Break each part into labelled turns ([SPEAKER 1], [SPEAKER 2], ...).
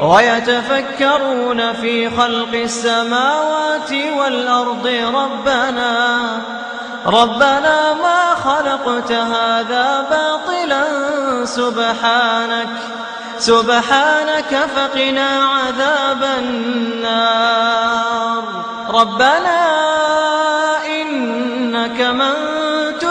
[SPEAKER 1] ويتفكرون في خلق السماوات والأرض. ربنا ربنا ما خلقت هذا باطلا. سبحانك سبحانك فقنا عذاب النار. ربنا إنك من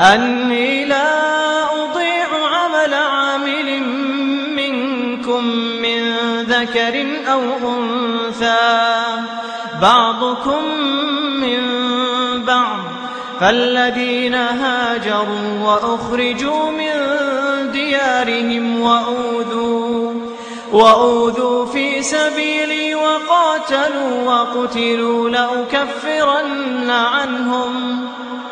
[SPEAKER 1] أني لا أضيع عمل عامل منكم من ذكر أو أنثى. بعضكم من بعض فالذين هاجروا وأخرجوا من ديارهم وأوذوا وأوذوا في سبيلي وقاتلوا وقتلوا لأكفرن